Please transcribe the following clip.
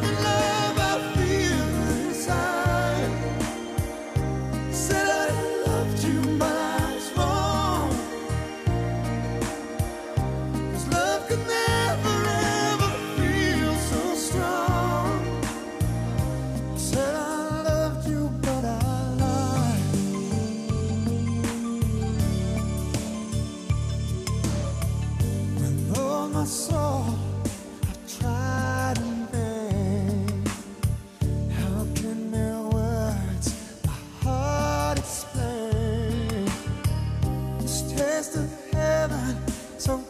love, love. taste of heaven. So